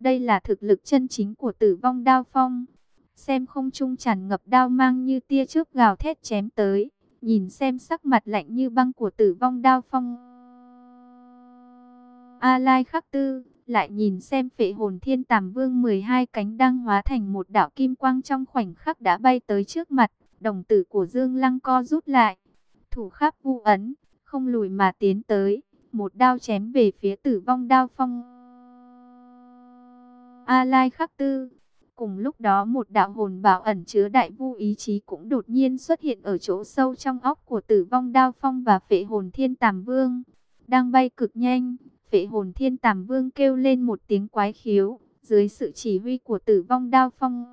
Đây là thực lực chân chính của tử vong đao phong. Xem không trung tràn ngập đao mang như tia chớp gào thét chém tới. Nhìn xem sắc mặt lạnh như băng của tử vong đao phong. A Lai khắc tư, lại nhìn xem phệ hồn thiên tàm vương 12 cánh đang hóa thành một đạo kim quang trong khoảnh khắc đã bay tới trước mặt. Đồng tử của Dương Lăng co rút lại. Thủ khắp vu ấn, không lùi mà tiến tới. Một đao chém về phía tử vong đao phong. A Lai khắc tư. Cùng lúc đó một đạo hồn bảo ẩn chứa đại vu ý chí cũng đột nhiên xuất hiện ở chỗ sâu trong óc của tử vong đao phong và phệ hồn thiên tàm vương. Đang bay cực nhanh, phệ hồn thiên tàm vương kêu lên một tiếng quái khiếu, dưới sự chỉ huy của tử vong đao phong.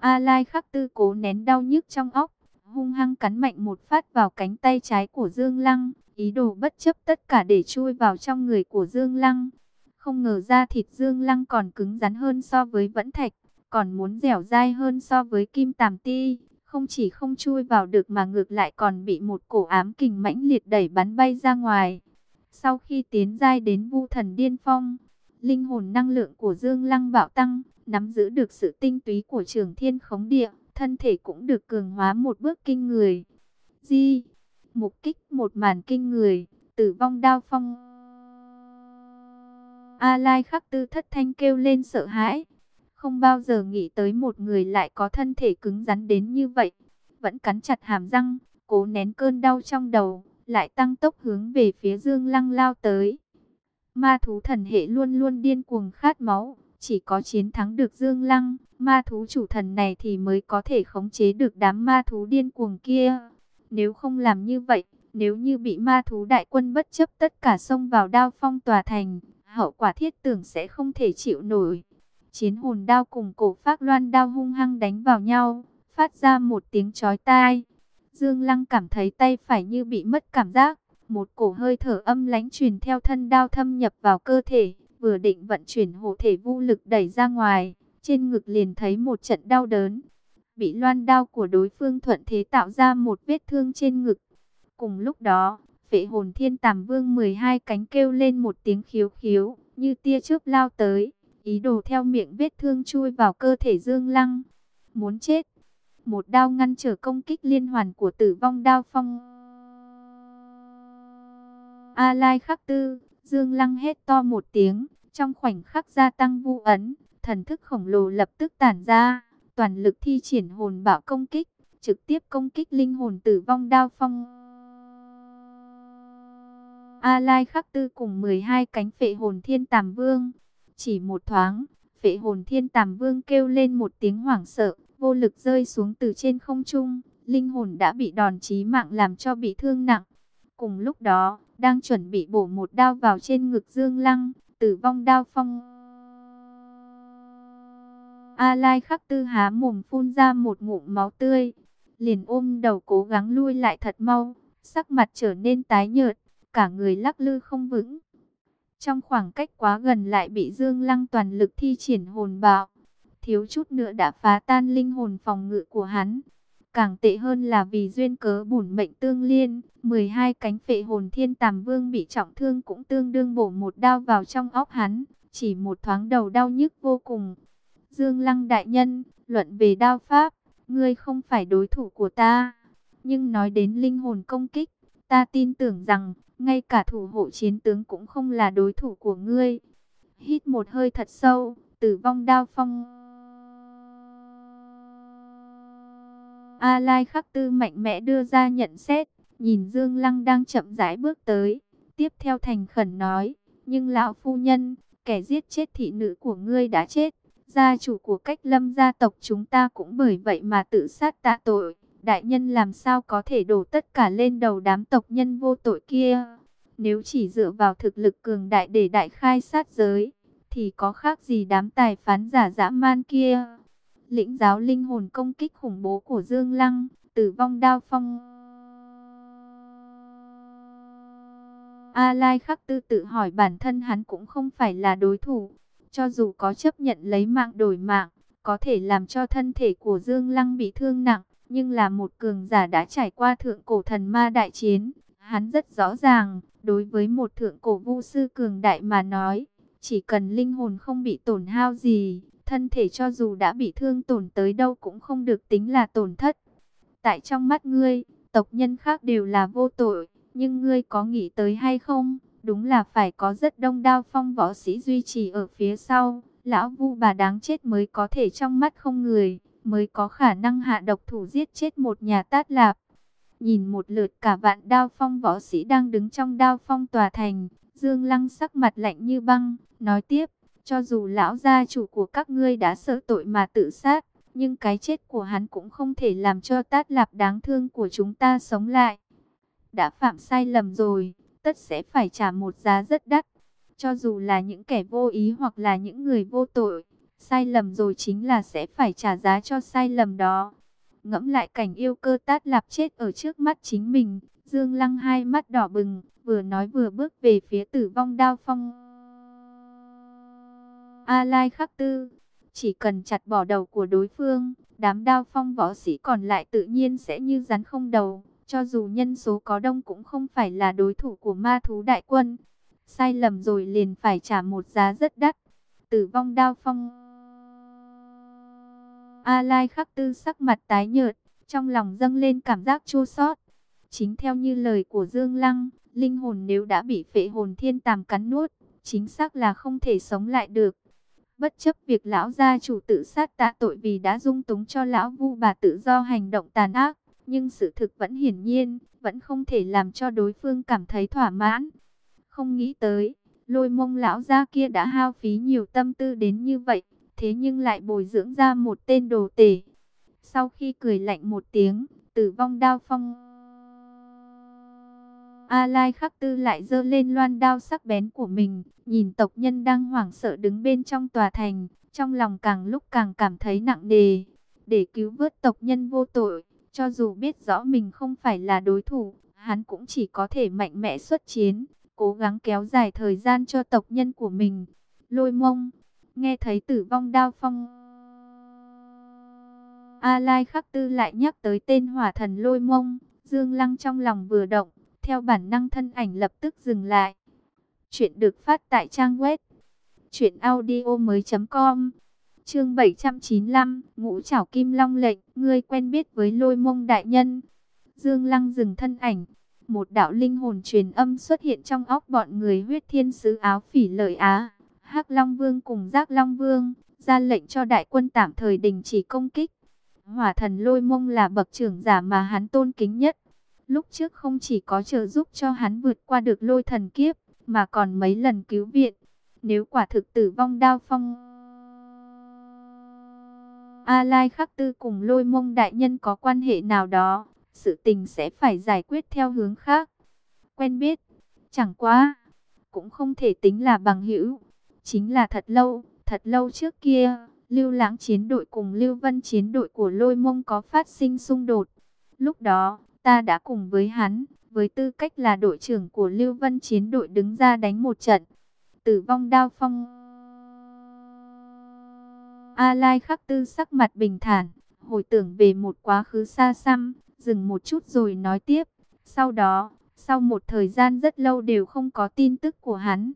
A Lai khắc tư cố nén đau nhức trong óc, hung hăng cắn mạnh một phát vào cánh tay trái của Dương Lăng, ý đồ bất chấp tất cả để chui vào trong người của Dương Lăng. Không ngờ ra thịt Dương Lăng còn cứng rắn hơn so với vẫn thạch, còn muốn dẻo dai hơn so với kim tàm ti. Không chỉ không chui vào được mà ngược lại còn bị một cổ ám kình mãnh liệt đẩy bắn bay ra ngoài. Sau khi tiến giai đến vu thần điên phong, linh hồn năng lượng của Dương Lăng bạo tăng, nắm giữ được sự tinh túy của trường thiên khống địa, thân thể cũng được cường hóa một bước kinh người. Di, mục kích một màn kinh người, tử vong đao phong. A Lai khắc tư thất thanh kêu lên sợ hãi. Không bao giờ nghĩ tới một người lại có thân thể cứng rắn đến như vậy. Vẫn cắn chặt hàm răng, cố nén cơn đau trong đầu, lại tăng tốc hướng về phía Dương Lăng lao tới. Ma thú thần hệ luôn luôn điên cuồng khát máu, chỉ có chiến thắng được Dương Lăng, ma thú chủ thần này thì mới có thể khống chế được đám ma thú điên cuồng kia. Nếu không làm như vậy, nếu như bị ma thú đại quân bất chấp tất cả xông vào đao phong tòa thành, hậu quả thiết tưởng sẽ không thể chịu nổi. Chiến hồn đao cùng cổ phát loan đao hung hăng đánh vào nhau, phát ra một tiếng chói tai. Dương Lăng cảm thấy tay phải như bị mất cảm giác, một cổ hơi thở âm lãnh truyền theo thân đao thâm nhập vào cơ thể, vừa định vận chuyển hộ thể vô lực đẩy ra ngoài, trên ngực liền thấy một trận đau đớn. Bị loan đao của đối phương thuận thế tạo ra một vết thương trên ngực. Cùng lúc đó, phệ hồn thiên tàm vương 12 cánh kêu lên một tiếng khiếu khiếu, như tia chớp lao tới, ý đồ theo miệng vết thương chui vào cơ thể Dương Lăng. Muốn chết, một đao ngăn trở công kích liên hoàn của tử vong đao phong. A Lai khắc tư, Dương Lăng hét to một tiếng, trong khoảnh khắc gia tăng vu ấn, thần thức khổng lồ lập tức tản ra, toàn lực thi triển hồn bảo công kích, trực tiếp công kích linh hồn tử vong đao phong. A Lai khắc tư cùng 12 cánh phệ hồn thiên tàm vương, chỉ một thoáng, phệ hồn thiên tàm vương kêu lên một tiếng hoảng sợ, vô lực rơi xuống từ trên không trung, linh hồn đã bị đòn chí mạng làm cho bị thương nặng. Cùng lúc đó, đang chuẩn bị bổ một đao vào trên ngực Dương Lăng, tử vong đao phong. A Lai khắc tư há mồm phun ra một ngụm máu tươi, liền ôm đầu cố gắng lui lại thật mau, sắc mặt trở nên tái nhợt, cả người lắc lư không vững. Trong khoảng cách quá gần lại bị Dương Lăng toàn lực thi triển hồn bạo, thiếu chút nữa đã phá tan linh hồn phòng ngự của hắn. Càng tệ hơn là vì duyên cớ bổn mệnh tương liên, 12 cánh phệ hồn thiên tàm vương bị trọng thương cũng tương đương bổ một đao vào trong óc hắn, chỉ một thoáng đầu đau nhức vô cùng. Dương Lăng đại nhân, luận về đao pháp, ngươi không phải đối thủ của ta, nhưng nói đến linh hồn công kích, ta tin tưởng rằng, ngay cả thủ hộ chiến tướng cũng không là đối thủ của ngươi. Hít một hơi thật sâu, tử vong đao phong. A Lai khắc tư mạnh mẽ đưa ra nhận xét, nhìn Dương Lăng đang chậm rãi bước tới, tiếp theo thành khẩn nói, nhưng lão phu nhân, kẻ giết chết thị nữ của ngươi đã chết, gia chủ của cách lâm gia tộc chúng ta cũng bởi vậy mà tự sát tạ tội, đại nhân làm sao có thể đổ tất cả lên đầu đám tộc nhân vô tội kia, nếu chỉ dựa vào thực lực cường đại để đại khai sát giới, thì có khác gì đám tài phán giả dã man kia lĩnh giáo linh hồn công kích khủng bố của Dương Lăng, tử vong đao phong. A Lai khắc tư tự hỏi bản thân hắn cũng không phải là đối thủ, cho dù có chấp nhận lấy mạng đổi mạng, có thể làm cho thân thể của Dương Lăng bị thương nặng, nhưng là một cường giả đã trải qua thượng cổ thần ma đại chiến, hắn rất rõ ràng, đối với một thượng cổ vu sư cường đại mà nói, Chỉ cần linh hồn không bị tổn hao gì, thân thể cho dù đã bị thương tổn tới đâu cũng không được tính là tổn thất. Tại trong mắt ngươi, tộc nhân khác đều là vô tội, nhưng ngươi có nghĩ tới hay không? Đúng là phải có rất đông đao phong võ sĩ duy trì ở phía sau, lão vu bà đáng chết mới có thể trong mắt không người, mới có khả năng hạ độc thủ giết chết một nhà tát lạp. Nhìn một lượt cả vạn đao phong võ sĩ đang đứng trong đao phong tòa thành, Dương Lăng sắc mặt lạnh như băng, nói tiếp, cho dù lão gia chủ của các ngươi đã sợ tội mà tự sát, nhưng cái chết của hắn cũng không thể làm cho tát lạp đáng thương của chúng ta sống lại. Đã phạm sai lầm rồi, tất sẽ phải trả một giá rất đắt. Cho dù là những kẻ vô ý hoặc là những người vô tội, sai lầm rồi chính là sẽ phải trả giá cho sai lầm đó. Ngẫm lại cảnh yêu cơ tát lạp chết ở trước mắt chính mình, Dương Lăng hai mắt đỏ bừng, vừa nói vừa bước về phía tử vong đao phong. A Lai khắc tư, chỉ cần chặt bỏ đầu của đối phương, đám đao phong võ sĩ còn lại tự nhiên sẽ như rắn không đầu. Cho dù nhân số có đông cũng không phải là đối thủ của ma thú đại quân. Sai lầm rồi liền phải trả một giá rất đắt. Tử vong đao phong. A Lai khắc tư sắc mặt tái nhợt, trong lòng dâng lên cảm giác chua xót. Chính theo như lời của Dương Lăng, linh hồn nếu đã bị phệ hồn thiên tàm cắn nuốt, chính xác là không thể sống lại được. Bất chấp việc lão gia chủ tự sát tạ tội vì đã dung túng cho lão vu bà tự do hành động tàn ác, nhưng sự thực vẫn hiển nhiên, vẫn không thể làm cho đối phương cảm thấy thỏa mãn. Không nghĩ tới, lôi mông lão gia kia đã hao phí nhiều tâm tư đến như vậy, thế nhưng lại bồi dưỡng ra một tên đồ tể. Sau khi cười lạnh một tiếng, tử vong đao phong. A Lai khắc tư lại giơ lên loan đao sắc bén của mình, nhìn tộc nhân đang hoảng sợ đứng bên trong tòa thành, trong lòng càng lúc càng cảm thấy nặng nề. Để cứu vớt tộc nhân vô tội, cho dù biết rõ mình không phải là đối thủ, hắn cũng chỉ có thể mạnh mẽ xuất chiến, cố gắng kéo dài thời gian cho tộc nhân của mình. Lôi mông, nghe thấy tử vong đao phong. A Lai khắc tư lại nhắc tới tên hỏa thần lôi mông, Dương Lăng trong lòng vừa động, theo bản năng thân ảnh lập tức dừng lại. Chuyện được phát tại trang web chuyện audio mới.com Chương 795, ngũ trảo kim long lệnh, ngươi quen biết với lôi mông đại nhân. Dương Lăng dừng thân ảnh, một đạo linh hồn truyền âm xuất hiện trong óc bọn người huyết thiên sứ áo phỉ lợi Á hắc Long Vương cùng Giác Long Vương, ra lệnh cho đại quân tạm thời đình chỉ công kích. Hỏa thần lôi mông là bậc trưởng giả mà hắn tôn kính nhất. Lúc trước không chỉ có trợ giúp cho hắn vượt qua được lôi thần kiếp, mà còn mấy lần cứu viện. Nếu quả thực tử vong đao phong... A Lai Khắc Tư cùng lôi mông đại nhân có quan hệ nào đó, sự tình sẽ phải giải quyết theo hướng khác. Quen biết, chẳng quá, cũng không thể tính là bằng hữu. Chính là thật lâu, thật lâu trước kia, Lưu Lãng chiến đội cùng Lưu Vân chiến đội của lôi mông có phát sinh xung đột. Lúc đó, ta đã cùng với hắn, với tư cách là đội trưởng của Lưu Vân chiến đội đứng ra đánh một trận. Tử vong đao phong A Lai khắc tư sắc mặt bình thản, hồi tưởng về một quá khứ xa xăm, dừng một chút rồi nói tiếp. Sau đó, sau một thời gian rất lâu đều không có tin tức của hắn.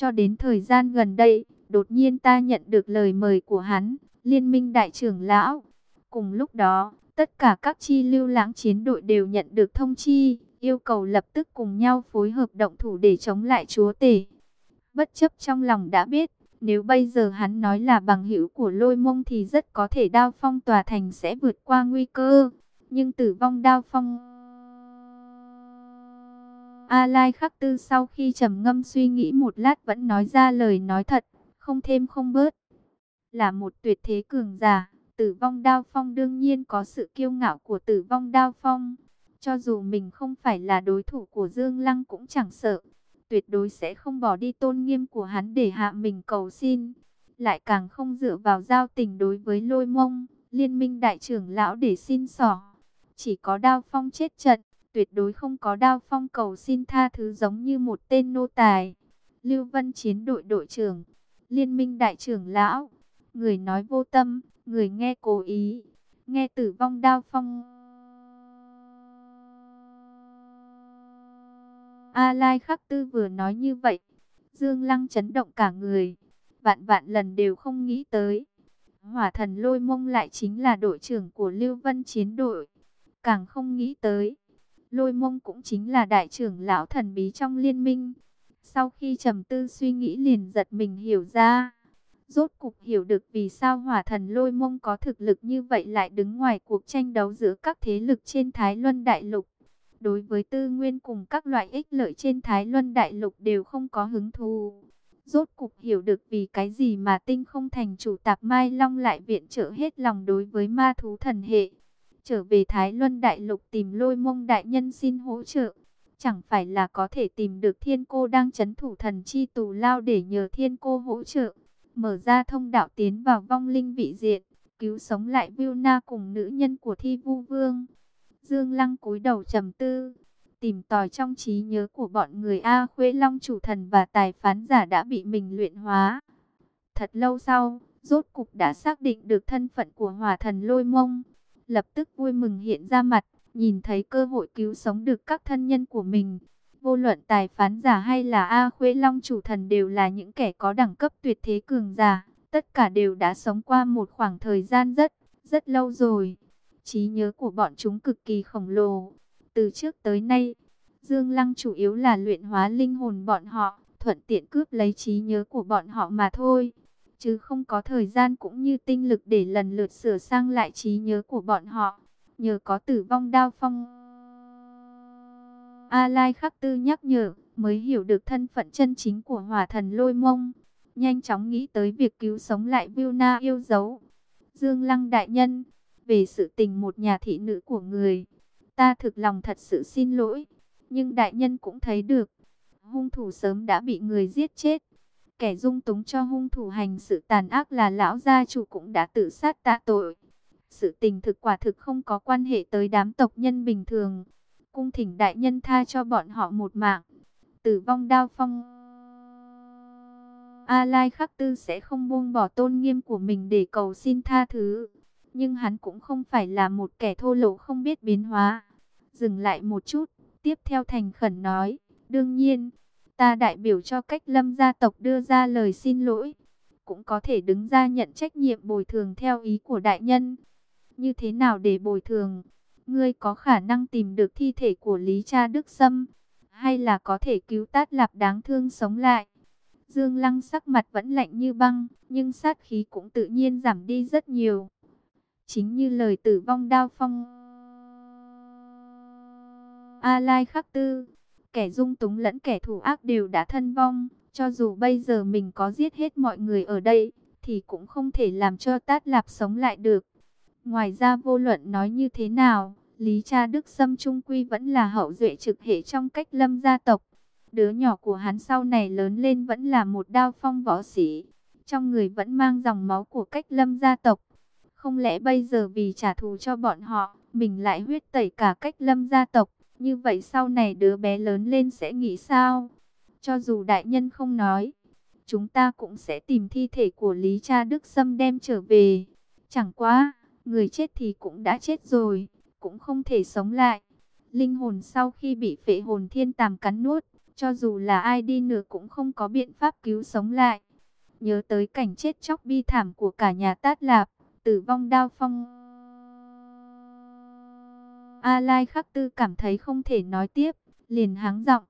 Cho đến thời gian gần đây, đột nhiên ta nhận được lời mời của hắn, liên minh đại trưởng lão. Cùng lúc đó, tất cả các chi lưu lãng chiến đội đều nhận được thông chi, yêu cầu lập tức cùng nhau phối hợp động thủ để chống lại chúa tể. Bất chấp trong lòng đã biết, nếu bây giờ hắn nói là bằng hữu của lôi mông thì rất có thể đao phong tòa thành sẽ vượt qua nguy cơ. Nhưng tử vong đao phong... A Lai khắc tư sau khi trầm ngâm suy nghĩ một lát vẫn nói ra lời nói thật, không thêm không bớt. Là một tuyệt thế cường giả, tử vong đao phong đương nhiên có sự kiêu ngạo của tử vong đao phong. Cho dù mình không phải là đối thủ của Dương Lăng cũng chẳng sợ tuyệt đối sẽ không bỏ đi tôn nghiêm của hắn để hạ mình cầu xin. Lại càng không dựa vào giao tình đối với lôi mông, liên minh đại trưởng lão để xin sỏ. Chỉ có đao phong chết trận, tuyệt đối không có đao phong cầu xin tha thứ giống như một tên nô tài. Lưu Vân chiến đội đội trưởng, liên minh đại trưởng lão, người nói vô tâm, người nghe cố ý, nghe tử vong đao phong A Lai Khắc Tư vừa nói như vậy, Dương Lăng chấn động cả người, vạn vạn lần đều không nghĩ tới. Hỏa thần lôi mông lại chính là đội trưởng của Lưu Vân chiến đội. Càng không nghĩ tới, lôi mông cũng chính là đại trưởng lão thần bí trong liên minh. Sau khi trầm tư suy nghĩ liền giật mình hiểu ra. Rốt cục hiểu được vì sao hỏa thần lôi mông có thực lực như vậy lại đứng ngoài cuộc tranh đấu giữa các thế lực trên Thái Luân Đại Lục. Đối với tư nguyên cùng các loại ích lợi trên Thái Luân Đại Lục đều không có hứng thú. Rốt cục hiểu được vì cái gì mà tinh không thành chủ tạp Mai Long lại viện trợ hết lòng đối với ma thú thần hệ. Trở về Thái Luân Đại Lục tìm lôi mông đại nhân xin hỗ trợ. Chẳng phải là có thể tìm được thiên cô đang chấn thủ thần chi tù lao để nhờ thiên cô hỗ trợ. Mở ra thông đạo tiến vào vong linh vị diện. Cứu sống lại Vilna cùng nữ nhân của thi vu vương. Dương Lăng cúi đầu trầm tư, tìm tòi trong trí nhớ của bọn người A Khuê Long chủ thần và tài phán giả đã bị mình luyện hóa. Thật lâu sau, rốt cục đã xác định được thân phận của hỏa thần lôi mông. Lập tức vui mừng hiện ra mặt, nhìn thấy cơ hội cứu sống được các thân nhân của mình. Vô luận tài phán giả hay là A Khuê Long chủ thần đều là những kẻ có đẳng cấp tuyệt thế cường giả. Tất cả đều đã sống qua một khoảng thời gian rất, rất lâu rồi trí nhớ của bọn chúng cực kỳ khổng lồ. Từ trước tới nay, Dương Lăng chủ yếu là luyện hóa linh hồn bọn họ, thuận tiện cướp lấy trí nhớ của bọn họ mà thôi. Chứ không có thời gian cũng như tinh lực để lần lượt sửa sang lại trí nhớ của bọn họ. Nhờ có tử vong đao phong. A Lai Khắc Tư nhắc nhở, mới hiểu được thân phận chân chính của hỏa thần lôi mông. Nhanh chóng nghĩ tới việc cứu sống lại Vilna yêu dấu. Dương Lăng đại nhân, về sự tình một nhà thị nữ của người. Ta thực lòng thật sự xin lỗi, nhưng đại nhân cũng thấy được, hung thủ sớm đã bị người giết chết. Kẻ dung túng cho hung thủ hành sự tàn ác là lão gia chủ cũng đã tự sát tạ tội. Sự tình thực quả thực không có quan hệ tới đám tộc nhân bình thường. Cung thỉnh đại nhân tha cho bọn họ một mạng. Tử vong đao phong. A Lai Khắc Tư sẽ không buông bỏ tôn nghiêm của mình để cầu xin tha thứ nhưng hắn cũng không phải là một kẻ thô lỗ không biết biến hóa. Dừng lại một chút, tiếp theo thành khẩn nói, đương nhiên, ta đại biểu cho cách lâm gia tộc đưa ra lời xin lỗi, cũng có thể đứng ra nhận trách nhiệm bồi thường theo ý của đại nhân. Như thế nào để bồi thường? Ngươi có khả năng tìm được thi thể của Lý Cha Đức Sâm, hay là có thể cứu tát lạp đáng thương sống lại? Dương Lăng sắc mặt vẫn lạnh như băng, nhưng sát khí cũng tự nhiên giảm đi rất nhiều. Chính như lời tử vong đao phong. A Lai Khắc Tư, kẻ dung túng lẫn kẻ thủ ác đều đã thân vong. Cho dù bây giờ mình có giết hết mọi người ở đây, thì cũng không thể làm cho Tát Lạp sống lại được. Ngoài ra vô luận nói như thế nào, Lý Cha Đức Sâm Trung Quy vẫn là hậu duệ trực hệ trong cách lâm gia tộc. Đứa nhỏ của hắn sau này lớn lên vẫn là một đao phong võ sĩ. Trong người vẫn mang dòng máu của cách lâm gia tộc. Không lẽ bây giờ vì trả thù cho bọn họ, mình lại huyết tẩy cả cách lâm gia tộc, như vậy sau này đứa bé lớn lên sẽ nghĩ sao? Cho dù đại nhân không nói, chúng ta cũng sẽ tìm thi thể của Lý Cha Đức Sâm đem trở về. Chẳng quá, người chết thì cũng đã chết rồi, cũng không thể sống lại. Linh hồn sau khi bị phệ hồn thiên tàm cắn nuốt, cho dù là ai đi nữa cũng không có biện pháp cứu sống lại. Nhớ tới cảnh chết chóc bi thảm của cả nhà Tát Lạp, tử vong đao phong. A Lai Khắc Tư cảm thấy không thể nói tiếp, liền háng giọng,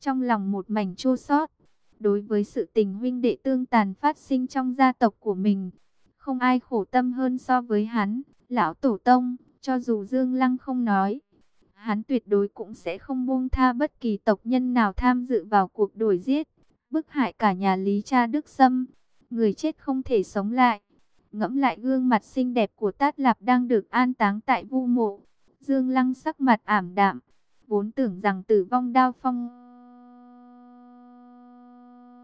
trong lòng một mảnh chua xót. Đối với sự tình huynh đệ tương tàn phát sinh trong gia tộc của mình, không ai khổ tâm hơn so với hắn, lão tổ tông, cho dù Dương Lăng không nói, hắn tuyệt đối cũng sẽ không buông tha bất kỳ tộc nhân nào tham dự vào cuộc đổi giết, bức hại cả nhà Lý Cha Đức Sâm, người chết không thể sống lại. Ngẫm lại gương mặt xinh đẹp của Tát Lạp đang được an táng tại vu mộ. Dương Lăng sắc mặt ảm đạm. Vốn tưởng rằng tử vong đao phong.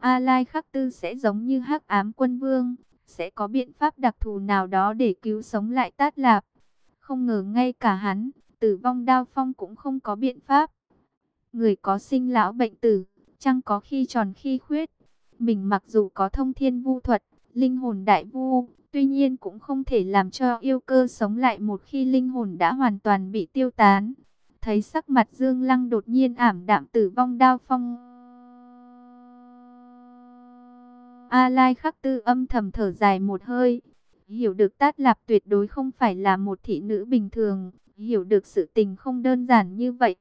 A Lai Khắc Tư sẽ giống như hắc ám quân vương. Sẽ có biện pháp đặc thù nào đó để cứu sống lại Tát Lạp. Không ngờ ngay cả hắn, tử vong đao phong cũng không có biện pháp. Người có sinh lão bệnh tử, chăng có khi tròn khi khuyết. Mình mặc dù có thông thiên vu thuật, linh hồn đại vu, Tuy nhiên cũng không thể làm cho yêu cơ sống lại một khi linh hồn đã hoàn toàn bị tiêu tán. Thấy sắc mặt Dương Lăng đột nhiên ảm đạm tử vong đao phong. A Lai khắc tư âm thầm thở dài một hơi. Hiểu được Tát Lạp tuyệt đối không phải là một thị nữ bình thường. Hiểu được sự tình không đơn giản như vậy.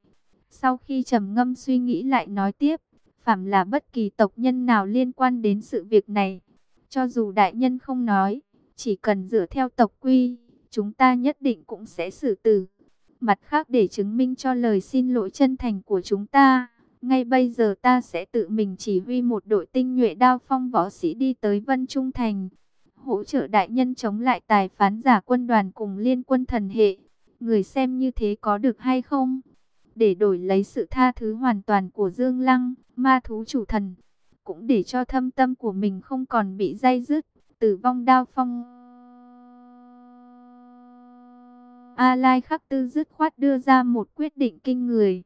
Sau khi trầm ngâm suy nghĩ lại nói tiếp. Phạm là bất kỳ tộc nhân nào liên quan đến sự việc này. Cho dù đại nhân không nói. Chỉ cần dựa theo tộc quy. Chúng ta nhất định cũng sẽ xử tử. Mặt khác để chứng minh cho lời xin lỗi chân thành của chúng ta ngay bây giờ ta sẽ tự mình chỉ huy một đội tinh nhuệ đao phong võ sĩ đi tới Vân Trung Thành. Hỗ trợ đại nhân chống lại tài phán giả quân đoàn cùng liên quân thần hệ. Người xem như thế có được hay không? Để đổi lấy sự tha thứ hoàn toàn của Dương Lăng, ma thú chủ thần. Cũng để cho thâm tâm của mình không còn bị dây dứt, tử vong đao phong. A Lai khắc tư dứt khoát đưa ra một quyết định kinh người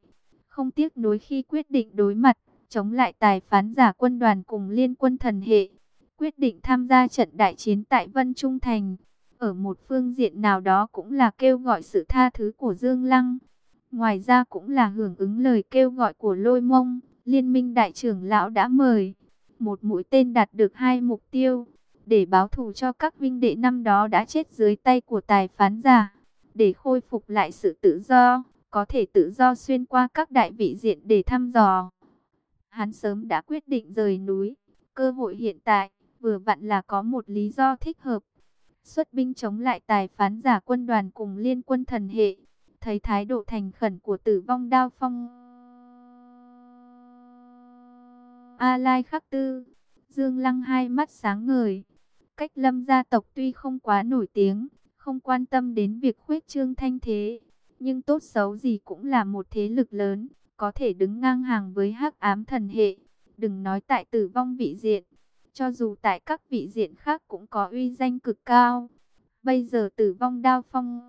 không tiếc nối khi quyết định đối mặt, chống lại tài phán giả quân đoàn cùng liên quân thần hệ, quyết định tham gia trận đại chiến tại Vân Trung Thành. Ở một phương diện nào đó cũng là kêu gọi sự tha thứ của Dương Lăng. Ngoài ra cũng là hưởng ứng lời kêu gọi của Lôi Mông, Liên minh đại trưởng lão đã mời. Một mũi tên đạt được hai mục tiêu, để báo thù cho các vinh đệ năm đó đã chết dưới tay của tài phán giả, để khôi phục lại sự tự do có thể tự do xuyên qua các đại vị diện để thăm dò. Hắn sớm đã quyết định rời núi, cơ hội hiện tại vừa vặn là có một lý do thích hợp. Xuất binh chống lại tài phán giả quân đoàn cùng liên quân thần hệ, thấy thái độ thành khẩn của tử vong đao phong. A Lai khắc tư, Dương Lăng hai mắt sáng ngời. Cách lâm gia tộc tuy không quá nổi tiếng, không quan tâm đến việc khuếch trương thanh thế, nhưng tốt xấu gì cũng là một thế lực lớn, có thể đứng ngang hàng với hắc ám thần hệ. Đừng nói tại tử vong vị diện, cho dù tại các vị diện khác cũng có uy danh cực cao. Bây giờ tử vong đao phong...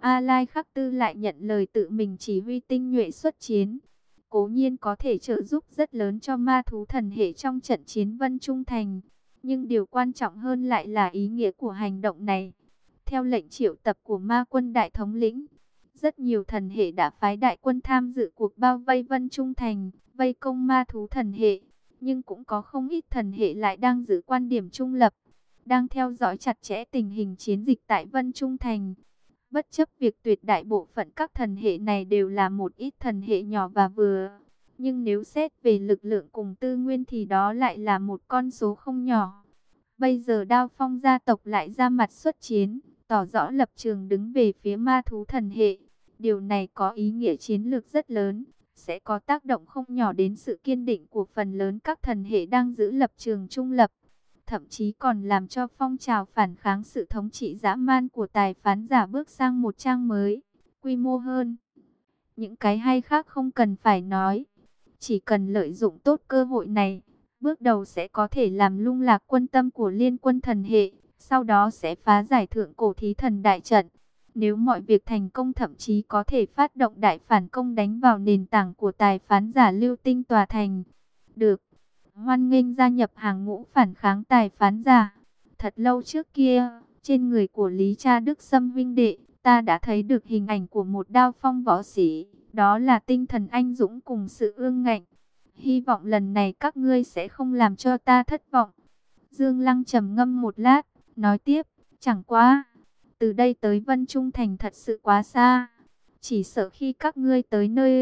A Lai Khắc Tư lại nhận lời tự mình chỉ huy tinh nhuệ xuất chiến. Cố nhiên có thể trợ giúp rất lớn cho ma thú thần hệ trong trận chiến Vân Trung Thành. Nhưng điều quan trọng hơn lại là ý nghĩa của hành động này. Theo lệnh triệu tập của ma quân đại thống lĩnh, rất nhiều thần hệ đã phái đại quân tham dự cuộc bao vây Vân Trung Thành, vây công ma thú thần hệ. Nhưng cũng có không ít thần hệ lại đang giữ quan điểm trung lập, đang theo dõi chặt chẽ tình hình chiến dịch tại Vân Trung Thành. Bất chấp việc tuyệt đại bộ phận các thần hệ này đều là một ít thần hệ nhỏ và vừa. Nhưng nếu xét về lực lượng cùng tư nguyên thì đó lại là một con số không nhỏ. Bây giờ đao phong gia tộc lại ra mặt xuất chiến tỏ rõ lập trường đứng về phía ma thú thần hệ. Điều này có ý nghĩa chiến lược rất lớn, sẽ có tác động không nhỏ đến sự kiên định của phần lớn các thần hệ đang giữ lập trường trung lập. Thậm chí còn làm cho phong trào phản kháng sự thống trị dã man của tài phán giả bước sang một trang mới, quy mô hơn. Những cái hay khác không cần phải nói, chỉ cần lợi dụng tốt cơ hội này, bước đầu sẽ có thể làm lung lạc quân tâm của liên quân thần hệ sau đó sẽ phá giải thượng cổ thí thần đại trận. Nếu mọi việc thành công thậm chí có thể phát động đại phản công đánh vào nền tảng của tài phán giả lưu tinh tòa thành. Được, hoan nghênh gia nhập hàng ngũ phản kháng tài phán giả. Thật lâu trước kia, trên người của Lý Cha Đức Sâm Vinh Đệ, ta đã thấy được hình ảnh của một đao phong võ sĩ. Đó là tinh thần anh dũng cùng sự ương ngạnh. Hy vọng lần này các ngươi sẽ không làm cho ta thất vọng. Dương Lăng trầm ngâm một lát, Nói tiếp, chẳng quá, từ đây tới Vân Trung Thành thật sự quá xa. Chỉ sợ khi các ngươi tới nơi...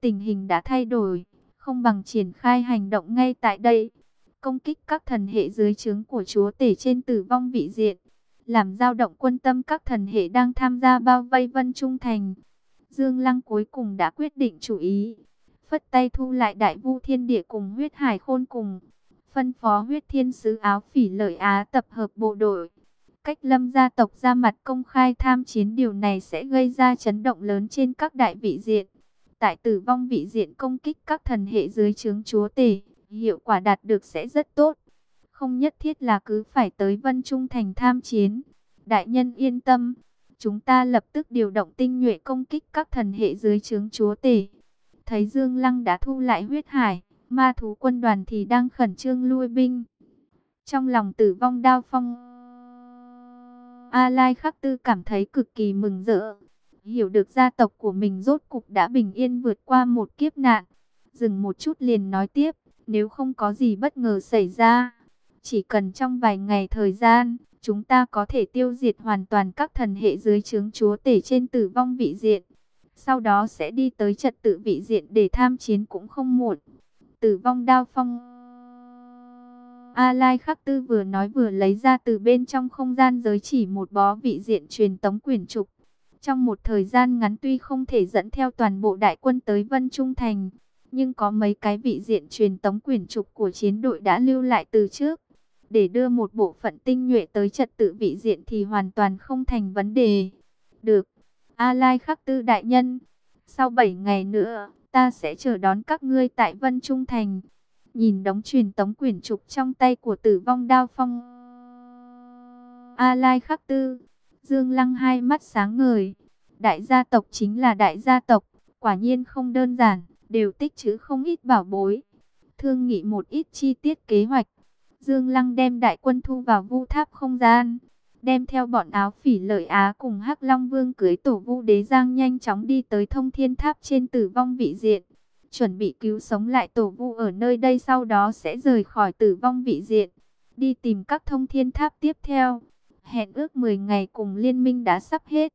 Tình hình đã thay đổi, không bằng triển khai hành động ngay tại đây. Công kích các thần hệ dưới trướng của chúa tể trên tử vong vị diện. Làm dao động quân tâm các thần hệ đang tham gia bao vây Vân Trung Thành. Dương Lăng cuối cùng đã quyết định chủ ý phất tay thu lại đại vu thiên địa cùng huyết hải khôn cùng. Phân phó huyết thiên sứ áo phỉ lợi Á tập hợp bộ đội. Cách lâm gia tộc ra mặt công khai tham chiến điều này sẽ gây ra chấn động lớn trên các đại vị diện. Tại tử vong vị diện công kích các thần hệ dưới trướng chúa tể, hiệu quả đạt được sẽ rất tốt. Không nhất thiết là cứ phải tới Vân Trung Thành tham chiến. Đại nhân yên tâm, chúng ta lập tức điều động tinh nhuệ công kích các thần hệ dưới trướng chúa tể. Thấy Dương Lăng đã thu lại huyết hải, ma thú quân đoàn thì đang khẩn trương lui binh. Trong lòng tử vong đao phong... A Lai Khắc Tư cảm thấy cực kỳ mừng rỡ. Hiểu được gia tộc của mình rốt cục đã bình yên vượt qua một kiếp nạn. Dừng một chút liền nói tiếp, nếu không có gì bất ngờ xảy ra, chỉ cần trong vài ngày thời gian, chúng ta có thể tiêu diệt hoàn toàn các thần hệ dưới trướng chúa tể trên tử vong vị diện. Sau đó sẽ đi tới trật tự vị diện để tham chiến cũng không muộn. Tử vong đao phong A Lai Khắc Tư vừa nói vừa lấy ra từ bên trong không gian giới chỉ một bó vị diện truyền tống quyển trục. Trong một thời gian ngắn tuy không thể dẫn theo toàn bộ đại quân tới Vân Trung Thành, nhưng có mấy cái vị diện truyền tống quyển trục của chiến đội đã lưu lại từ trước. Để đưa một bộ phận tinh nhuệ tới trật tự vị diện thì hoàn toàn không thành vấn đề. Được, A Lai Khắc Tư Đại Nhân, sau 7 ngày nữa, ta sẽ chờ đón các ngươi tại Vân Trung Thành. Nhìn đống truyền tống quyển trục trong tay của tử vong đao phong. A Lai Khắc Tư, Dương Lăng hai mắt sáng ngời. Đại gia tộc chính là đại gia tộc, quả nhiên không đơn giản, đều tích trữ không ít bảo bối. Thương nghị một ít chi tiết kế hoạch. Dương Lăng đem đại quân thu vào vu tháp không gian đem theo bọn áo phỉ lợi Á cùng Hắc Long Vương cưới tổ vu đế giang nhanh chóng đi tới thông thiên tháp trên tử vong vị diện. Chuẩn bị cứu sống lại tổ vu ở nơi đây sau đó sẽ rời khỏi tử vong vị diện. Đi tìm các thông thiên tháp tiếp theo. Hẹn ước 10 ngày cùng liên minh đã sắp hết.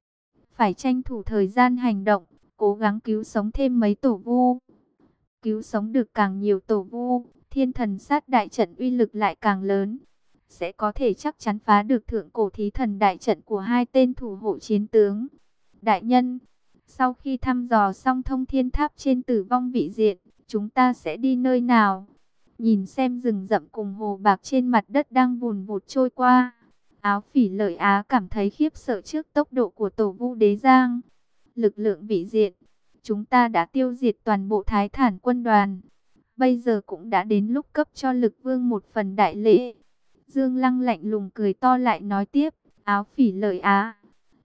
Phải tranh thủ thời gian hành động, cố gắng cứu sống thêm mấy tổ vu. Cứu sống được càng nhiều tổ vu, thiên thần sát đại trận uy lực lại càng lớn sẽ có thể chắc chắn phá được thượng cổ thí thần đại trận của hai tên thủ hộ chiến tướng. Đại nhân, sau khi thăm dò xong thông thiên tháp trên tử vong vị diện, chúng ta sẽ đi nơi nào? Nhìn xem rừng rậm cùng hồ bạc trên mặt đất đang vùn vụt trôi qua. Áo phỉ lợi Á cảm thấy khiếp sợ trước tốc độ của tổ vu đế giang. Lực lượng vị diện, chúng ta đã tiêu diệt toàn bộ thái thản quân đoàn. Bây giờ cũng đã đến lúc cấp cho lực vương một phần đại lễ. Dương Lăng lạnh lùng cười to lại nói tiếp, áo phỉ lợi á.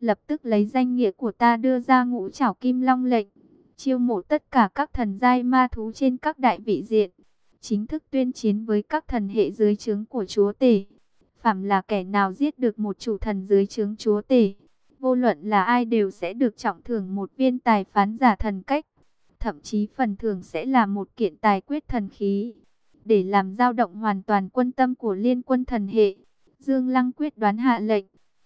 Lập tức lấy danh nghĩa của ta đưa ra ngũ trảo kim long lệnh. Chiêu mộ tất cả các thần giai ma thú trên các đại vị diện. Chính thức tuyên chiến với các thần hệ dưới trướng của chúa tể. Phạm là kẻ nào giết được một chủ thần dưới trướng chúa tể. Vô luận là ai đều sẽ được trọng thưởng một viên tài phán giả thần cách. Thậm chí phần thưởng sẽ là một kiện tài quyết thần khí để làm dao động hoàn toàn quân tâm của liên quân thần hệ. Dương Lăng quyết đoán hạ lệnh,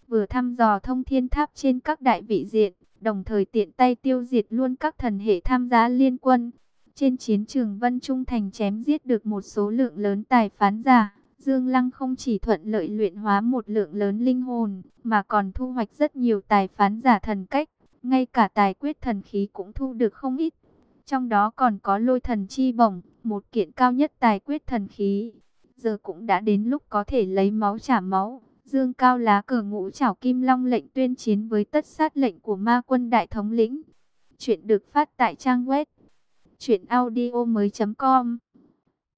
vừa thăm dò thông thiên tháp trên các đại vị diện, đồng thời tiện tay tiêu diệt luôn các thần hệ tham gia liên quân. Trên chiến trường Vân Trung Thành chém giết được một số lượng lớn tài phán giả. Dương Lăng không chỉ thuận lợi luyện hóa một lượng lớn linh hồn, mà còn thu hoạch rất nhiều tài phán giả thần cách. Ngay cả tài quyết thần khí cũng thu được không ít. Trong đó còn có lôi thần chi bổng, một kiện cao nhất tài quyết thần khí. Giờ cũng đã đến lúc có thể lấy máu trả máu. Dương cao lá cờ ngũ chảo kim long lệnh tuyên chiến với tất sát lệnh của ma quân đại thống lĩnh. Chuyện được phát tại trang web truyệnaudiomoi.com.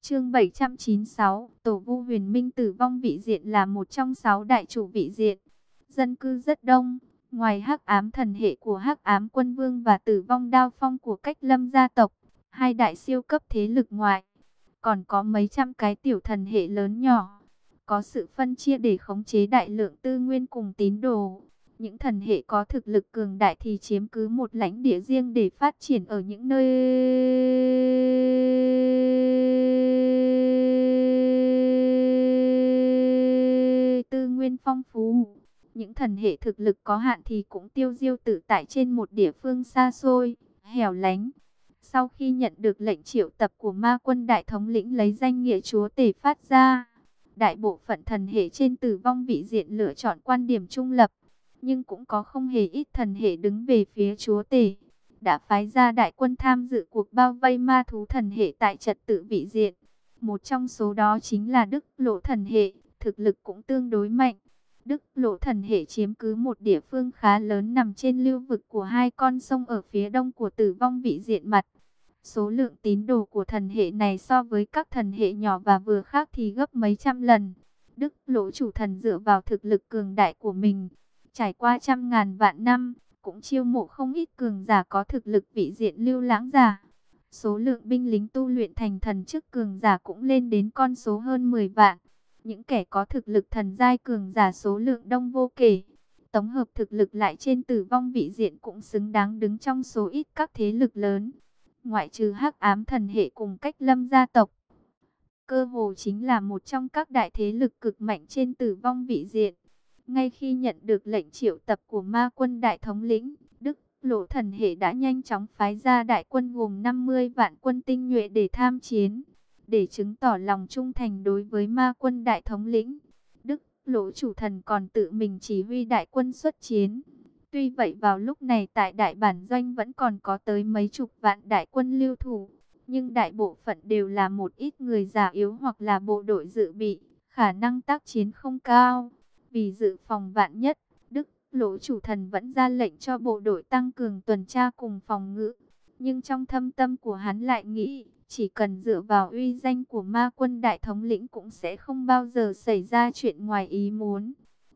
Chương 796, Tổ Vu Huyền Minh tử vong vị diện là một trong sáu đại chủ vị diện. Dân cư rất đông, ngoài Hắc Ám thần hệ của Hắc Ám Quân Vương và Tử vong Đao Phong của Cách Lâm gia tộc, hai đại siêu cấp thế lực ngoại, còn có mấy trăm cái tiểu thần hệ lớn nhỏ, có sự phân chia để khống chế đại lượng tư nguyên cùng tín đồ. Những thần hệ có thực lực cường đại thì chiếm cứ một lãnh địa riêng để phát triển ở những nơi nguyên phong phú. Những thần hệ thực lực có hạn thì cũng tiêu diêu tự tại trên một địa phương xa xôi, hẻo lánh. Sau khi nhận được lệnh triệu tập của ma quân đại thống lĩnh lấy danh nghĩa chúa tể phát ra, đại bộ phận thần hệ trên tử vong vị diện lựa chọn quan điểm trung lập, nhưng cũng có không hề ít thần hệ đứng về phía chúa tể. Đã phái ra đại quân tham dự cuộc bao vây ma thú thần hệ tại trật tự vị diện. Một trong số đó chính là Đức Lộ thần hệ, thực lực cũng tương đối mạnh. Đức Lộ thần hệ chiếm cứ một địa phương khá lớn nằm trên lưu vực của hai con sông ở phía đông của tử vong vị diện mặt. Số lượng tín đồ của thần hệ này so với các thần hệ nhỏ và vừa khác thì gấp mấy trăm lần. Đức lỗ chủ thần dựa vào thực lực cường đại của mình, trải qua trăm ngàn vạn năm, cũng chiêu mộ không ít cường giả có thực lực vị diện lưu lãng giả. Số lượng binh lính tu luyện thành thần chức cường giả cũng lên đến con số hơn 10 vạn. Những kẻ có thực lực thần giai cường giả số lượng đông vô kể. tổng hợp thực lực lại trên tử vong vị diện cũng xứng đáng đứng trong số ít các thế lực lớn. Ngoại trừ hắc ám thần hệ cùng cách lâm gia tộc. Cơ hồ chính là một trong các đại thế lực cực mạnh trên tử vong vị diện. Ngay khi nhận được lệnh triệu tập của ma quân đại thống lĩnh, Đức Lộ thần hệ đã nhanh chóng phái ra đại quân gồm 50 vạn quân tinh nhuệ để tham chiến, để chứng tỏ lòng trung thành đối với ma quân đại thống lĩnh. Đức lỗ chủ thần còn tự mình chỉ huy đại quân xuất chiến. Tuy vậy vào lúc này tại đại bản doanh vẫn còn có tới mấy chục vạn đại quân lưu thủ, nhưng đại bộ phận đều là một ít người già yếu hoặc là bộ đội dự bị, khả năng tác chiến không cao. Vì dự phòng vạn nhất, Đức Lỗ chủ thần vẫn ra lệnh cho bộ đội tăng cường tuần tra cùng phòng ngự. Nhưng trong thâm tâm của hắn lại nghĩ, chỉ cần dựa vào uy danh của ma quân đại thống lĩnh cũng sẽ không bao giờ xảy ra chuyện ngoài ý muốn.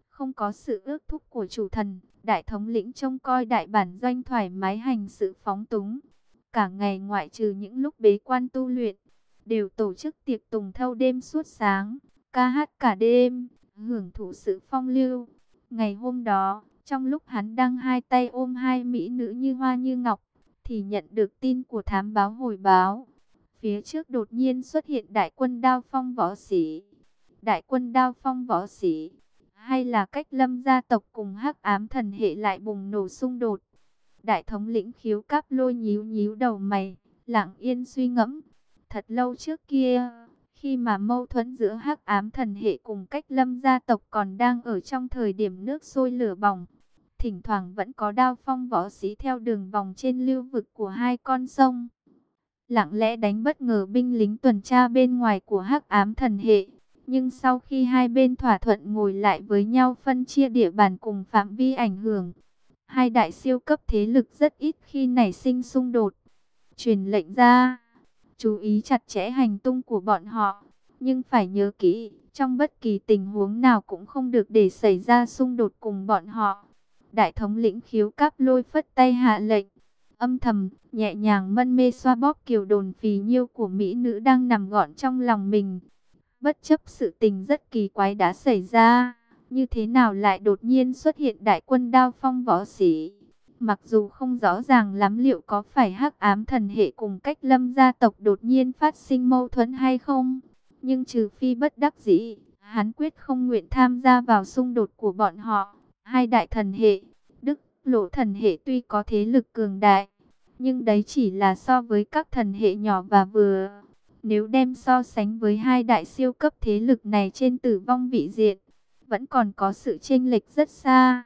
Không có sự ước thúc của chủ thần, đại thống lĩnh trông coi đại bản doanh thoải mái hành sự phóng túng. Cả ngày ngoại trừ những lúc bế quan tu luyện, đều tổ chức tiệc tùng thâu đêm suốt sáng, ca hát cả đêm, hưởng thụ sự phong lưu. Ngày hôm đó, trong lúc hắn đang hai tay ôm hai mỹ nữ như hoa như ngọc, thì nhận được tin của thám báo hồi báo. Phía trước đột nhiên xuất hiện đại quân đao phong võ sĩ. Đại quân đao phong võ sĩ, hay là cách lâm gia tộc cùng hắc ám thần hệ lại bùng nổ xung đột. Đại thống lĩnh khiếu cáp lôi nhíu nhíu đầu mày, lặng yên suy ngẫm. Thật lâu trước kia, khi mà mâu thuẫn giữa hắc ám thần hệ cùng cách lâm gia tộc còn đang ở trong thời điểm nước sôi lửa bỏng, thỉnh thoảng vẫn có đao phong võ sĩ theo đường vòng trên lưu vực của hai con sông. Lặng lẽ đánh bất ngờ binh lính tuần tra bên ngoài của hắc ám thần hệ. Nhưng sau khi hai bên thỏa thuận ngồi lại với nhau phân chia địa bàn cùng phạm vi ảnh hưởng, hai đại siêu cấp thế lực rất ít khi nảy sinh xung đột. Truyền lệnh ra, chú ý chặt chẽ hành tung của bọn họ, nhưng phải nhớ kỹ, trong bất kỳ tình huống nào cũng không được để xảy ra xung đột cùng bọn họ. Đại thống lĩnh khiếu cáp lôi phất tay hạ lệnh, âm thầm, nhẹ nhàng mân mê xoa bóp kiều đồn phì nhiêu của mỹ nữ đang nằm gọn trong lòng mình. Bất chấp sự tình rất kỳ quái đã xảy ra, như thế nào lại đột nhiên xuất hiện đại quân đao phong võ sĩ. Mặc dù không rõ ràng lắm liệu có phải hắc ám thần hệ cùng cách lâm gia tộc đột nhiên phát sinh mâu thuẫn hay không. Nhưng trừ phi bất đắc dĩ, hắn quyết không nguyện tham gia vào xung đột của bọn họ. Hai đại thần hệ, Lộ thần hệ tuy có thế lực cường đại, nhưng đấy chỉ là so với các thần hệ nhỏ và vừa. Nếu đem so sánh với hai đại siêu cấp thế lực này trên tử vong vị diện, vẫn còn có sự chênh lệch rất xa.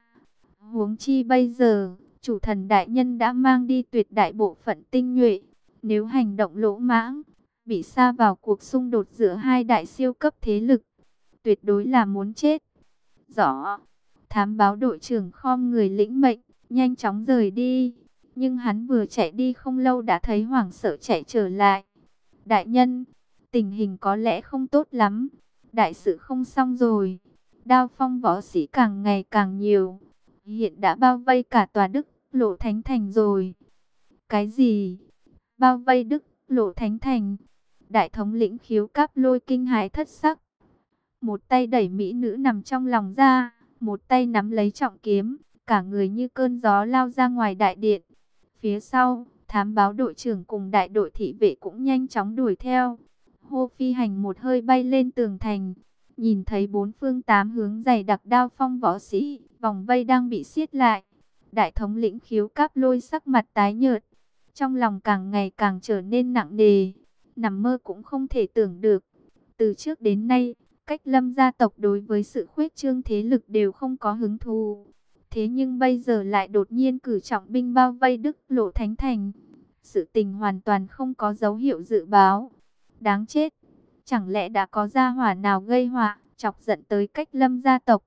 Huống chi bây giờ, chủ thần đại nhân đã mang đi tuyệt đại bộ phận tinh nhuệ. Nếu hành động lỗ mãng, bị xa vào cuộc xung đột giữa hai đại siêu cấp thế lực, tuyệt đối là muốn chết. Rõ, thám báo đội trưởng khom người lĩnh mệnh, nhanh chóng rời đi. Nhưng hắn vừa chạy đi không lâu đã thấy hoảng sợ chạy trở lại. Đại nhân, tình hình có lẽ không tốt lắm. Đại sự không xong rồi. Đao phong võ sĩ càng ngày càng nhiều. Hiện đã bao vây cả tòa Đức Lộ Thánh Thành rồi. Cái gì? Bao vây Đức Lộ Thánh Thành. Đại thống lĩnh khiếu cáp lôi kinh hãi thất sắc. Một tay đẩy mỹ nữ nằm trong lòng ra. Một tay nắm lấy trọng kiếm. Cả người như cơn gió lao ra ngoài đại điện. Phía sau, thám báo đội trưởng cùng đại đội thị vệ cũng nhanh chóng đuổi theo. Hô phi hành một hơi bay lên tường thành. Nhìn thấy bốn phương tám hướng dày đặc đao phong võ sĩ, vòng vây đang bị siết lại. Đại thống lĩnh khiếu cáp lôi sắc mặt tái nhợt. Trong lòng càng ngày càng trở nên nặng nề. Nằm mơ cũng không thể tưởng được. Từ trước đến nay, cách lâm gia tộc đối với sự khuyết trương thế lực đều không có hứng thú. Thế nhưng bây giờ lại đột nhiên cử trọng binh bao vây Đức Lộ Thánh Thành. Sự tình hoàn toàn không có dấu hiệu dự báo. Đáng chết. Chẳng lẽ đã có gia hỏa nào gây họa, chọc giận tới cách lâm gia tộc.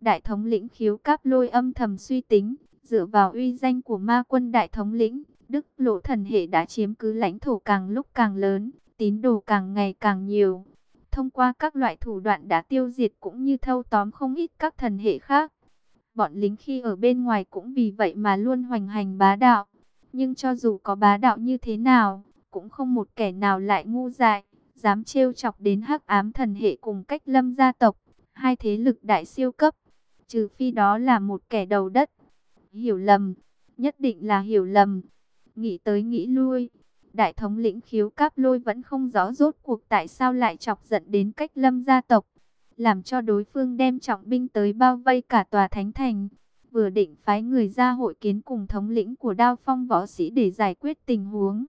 Đại thống lĩnh khiếu cáp lôi âm thầm suy tính, dựa vào uy danh của ma quân đại thống lĩnh. Đức lộ thần hệ đã chiếm cứ lãnh thổ càng lúc càng lớn, tín đồ càng ngày càng nhiều. Thông qua các loại thủ đoạn đã tiêu diệt cũng như thâu tóm không ít các thần hệ khác. Bọn lính khi ở bên ngoài cũng vì vậy mà luôn hoành hành bá đạo. Nhưng cho dù có bá đạo như thế nào, cũng không một kẻ nào lại ngu dại, dám trêu chọc đến hắc ám thần hệ cùng cách lâm gia tộc, hai thế lực đại siêu cấp. trừ phi đó là một kẻ đầu đất. Hiểu lầm, nhất định là hiểu lầm. Nghĩ tới nghĩ lui, đại thống lĩnh khiếu cáp lôi vẫn không rõ rốt cuộc tại sao lại chọc giận đến cách lâm gia tộc. Làm cho đối phương đem trọng binh tới bao vây cả tòa thánh thành. Vừa định phái người ra hội kiến cùng thống lĩnh của đao phong võ sĩ để giải quyết tình huống.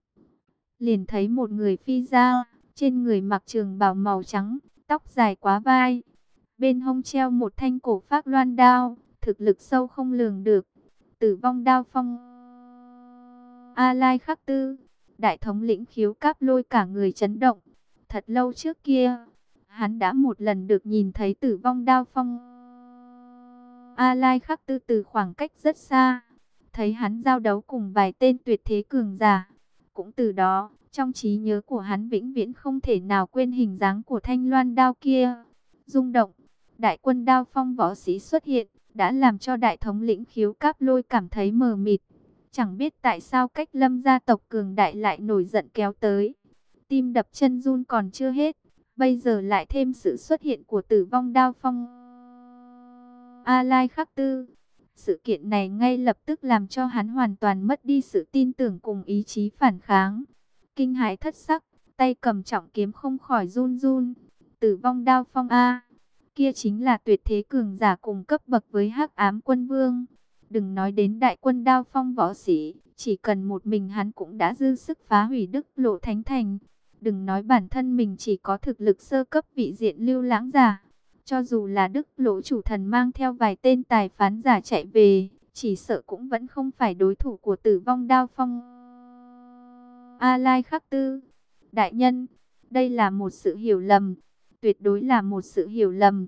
Liền thấy một người phi ra, trên người mặc trường bào màu trắng, tóc dài quá vai. Bên hông treo một thanh cổ phát loan đao, thực lực sâu không lường được. Tử vong đao phong. A Lai khắc tư, đại thống lĩnh khiếu cáp lôi cả người chấn động. Thật lâu trước kia, hắn đã một lần được nhìn thấy tử vong đao phong. A Lai khắc tư từ khoảng cách rất xa, thấy hắn giao đấu cùng vài tên tuyệt thế cường giả. Cũng từ đó, trong trí nhớ của hắn vĩnh viễn không thể nào quên hình dáng của thanh loan đao kia. Rung động, đại quân đao phong võ sĩ xuất hiện, đã làm cho đại thống lĩnh khiếu cáp lôi cảm thấy mờ mịt. Chẳng biết tại sao cách lâm gia tộc cường đại lại nổi giận kéo tới. Tim đập chân run còn chưa hết, bây giờ lại thêm sự xuất hiện của tử vong đao phong. A Lai khắc tư. Sự kiện này ngay lập tức làm cho hắn hoàn toàn mất đi sự tin tưởng cùng ý chí phản kháng. Kinh hãi thất sắc, tay cầm trọng kiếm không khỏi run run. Tử vong đao phong A. Kia chính là tuyệt thế cường giả cùng cấp bậc với hắc ám quân vương. Đừng nói đến đại quân đao phong võ sĩ, chỉ cần một mình hắn cũng đã dư sức phá hủy đức lộ thánh thành. Đừng nói bản thân mình chỉ có thực lực sơ cấp vị diện lưu lãng giả. Cho dù là đức lỗ chủ thần mang theo vài tên tài phán giả chạy về, chỉ sợ cũng vẫn không phải đối thủ của tử vong đao phong. A Lai Khắc Tư, đại nhân, đây là một sự hiểu lầm, tuyệt đối là một sự hiểu lầm.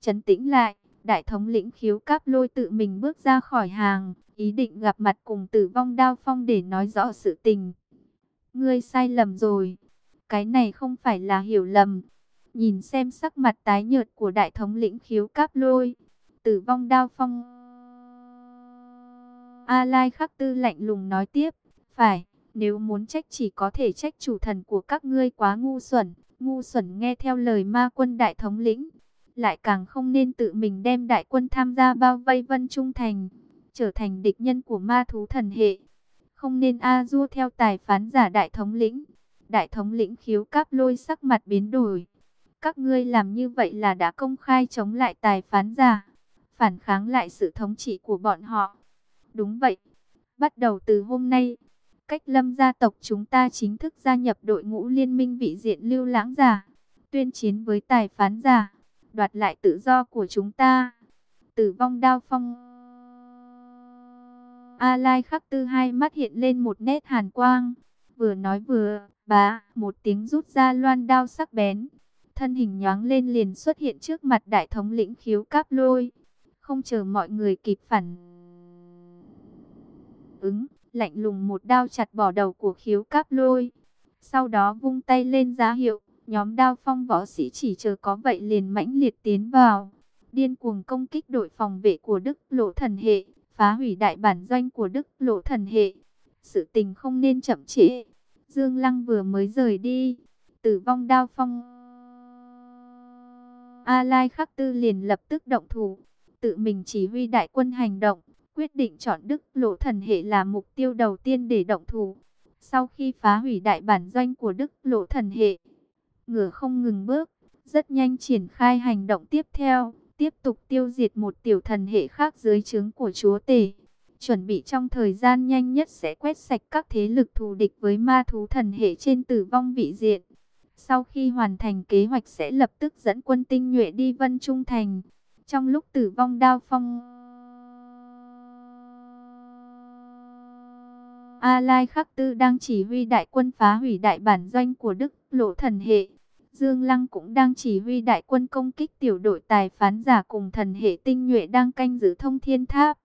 Chấn tĩnh lại, đại thống lĩnh khiếu cáp lôi tự mình bước ra khỏi hàng, ý định gặp mặt cùng tử vong đao phong để nói rõ sự tình. Ngươi sai lầm rồi, cái này không phải là hiểu lầm. Nhìn xem sắc mặt tái nhợt của đại thống lĩnh khiếu cáp lôi, tử vong đao phong. A Lai khắc tư lạnh lùng nói tiếp, phải, nếu muốn trách chỉ có thể trách chủ thần của các ngươi quá ngu xuẩn, ngu xuẩn nghe theo lời ma quân đại thống lĩnh lại càng không nên tự mình đem đại quân tham gia bao vây Vân Trung Thành, trở thành địch nhân của ma thú thần hệ. Không nên a du theo tài phán giả đại thống lĩnh. Đại thống lĩnh khiếu cáp lôi sắc mặt biến đổi. Các ngươi làm như vậy là đã công khai chống lại tài phán giả, phản kháng lại sự thống trị của bọn họ. Đúng vậy, bắt đầu từ hôm nay, cách lâm gia tộc chúng ta chính thức gia nhập đội ngũ liên minh vị diện lưu lãng giả, tuyên chiến với tài phán giả đoạt lại tự do của chúng ta. Tử vong đao phong. A Lai khắc tư hai mắt hiện lên một nét hàn quang. Vừa nói vừa, bá, một tiếng rút ra loan đao sắc bén. Thân hình nhoáng lên liền xuất hiện trước mặt đại thống lĩnh khiếu cáp lôi. Không chờ mọi người kịp phản ứng, lạnh lùng một đao chặt bỏ đầu của khiếu cáp lôi. Sau đó vung tay lên giá hiệu, Nhóm đao phong võ sĩ chỉ chờ có vậy liền mãnh liệt tiến vào. Điên cuồng công kích đội phòng vệ của Đức Lộ Thần Hệ, phá hủy đại bản doanh của Đức Lộ Thần Hệ. Sự tình không nên chậm trễ. Dương Lăng vừa mới rời đi, tử vong đao phong. A Lai Khắc Tư liền lập tức động thủ, tự mình chỉ huy đại quân hành động, quyết định chọn Đức Lộ Thần Hệ là mục tiêu đầu tiên để động thủ. Sau khi phá hủy đại bản doanh của Đức Lộ Thần Hệ, ngựa không ngừng bước, rất nhanh triển khai hành động tiếp theo, tiếp tục tiêu diệt một tiểu thần hệ khác dưới trướng của chúa tể. Chuẩn bị trong thời gian nhanh nhất sẽ quét sạch các thế lực thù địch với ma thú thần hệ trên tử vong vị diện. Sau khi hoàn thành kế hoạch sẽ lập tức dẫn quân tinh nhuệ đi Vân Trung Thành. Trong lúc tử vong đao phong... A Lai Khắc Tư đang chỉ huy đại quân phá hủy đại bản doanh của Đức Lộ Thần Hệ. Dương Lăng cũng đang chỉ huy đại quân công kích tiểu đội tài phán giả cùng thần hệ tinh nhuệ đang canh giữ thông thiên tháp.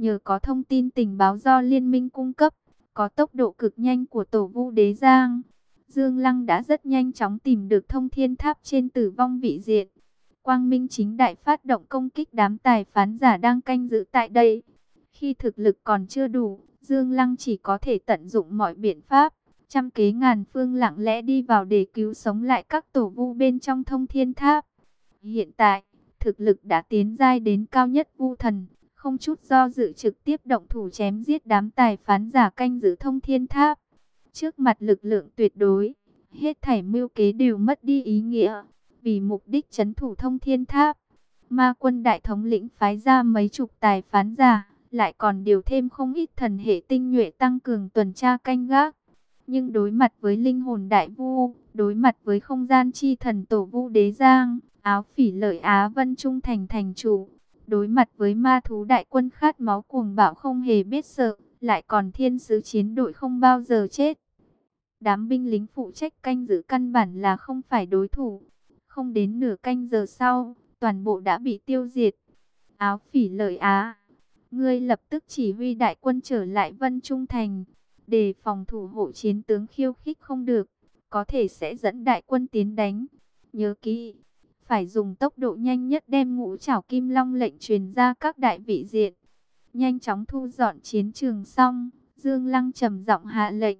Nhờ có thông tin tình báo do liên minh cung cấp, có tốc độ cực nhanh của tổ vu đế giang. Dương Lăng đã rất nhanh chóng tìm được thông thiên tháp trên tử vong vị diện. Quang Minh chính đại phát động công kích đám tài phán giả đang canh giữ tại đây. Khi thực lực còn chưa đủ, Dương Lăng chỉ có thể tận dụng mọi biện pháp trăm kế ngàn phương lặng lẽ đi vào để cứu sống lại các tổ vu bên trong thông thiên tháp. Hiện tại, thực lực đã tiến giai đến cao nhất vu thần, không chút do dự trực tiếp động thủ chém giết đám tài phán giả canh giữ thông thiên tháp. Trước mặt lực lượng tuyệt đối, hết thảy mưu kế đều mất đi ý nghĩa, vì mục đích chấn thủ thông thiên tháp. Ma quân đại thống lĩnh phái ra mấy chục tài phán giả, lại còn điều thêm không ít thần hệ tinh nhuệ tăng cường tuần tra canh gác. Nhưng đối mặt với linh hồn đại vu, đối mặt với không gian chi thần tổ vu đế giang, áo phỉ lợi Á Vân Trung thành thành chủ, đối mặt với ma thú đại quân khát máu cuồng bạo không hề biết sợ, lại còn thiên sứ chiến đội không bao giờ chết. Đám binh lính phụ trách canh giữ căn bản là không phải đối thủ. Không đến nửa canh giờ sau, toàn bộ đã bị tiêu diệt. Áo phỉ lợi Á, ngươi lập tức chỉ huy đại quân trở lại Vân Trung Thành, để phòng thủ hộ chiến tướng khiêu khích không được, có thể sẽ dẫn đại quân tiến đánh. Nhớ kỹ, phải dùng tốc độ nhanh nhất đem ngũ trảo kim long lệnh truyền ra các đại vị diện. Nhanh chóng thu dọn chiến trường xong, Dương Lăng trầm giọng hạ lệnh.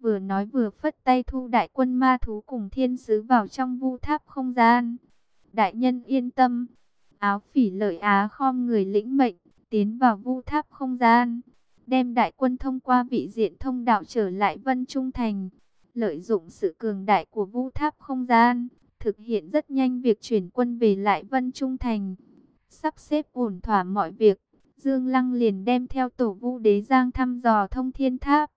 Vừa nói vừa phất tay thu đại quân ma thú cùng thiên sứ vào trong vu tháp không gian. Đại nhân yên tâm. Áo phỉ lợi á khom người lĩnh mệnh, tiến vào vu tháp không gian. Đem đại quân thông qua vị diện thông đạo trở lại Vân Trung Thành. Lợi dụng sự cường đại của vu tháp không gian, thực hiện rất nhanh việc chuyển quân về lại Vân Trung Thành. Sắp xếp ổn thỏa mọi việc, Dương Lăng liền đem theo tổ vu đế giang thăm dò thông thiên tháp.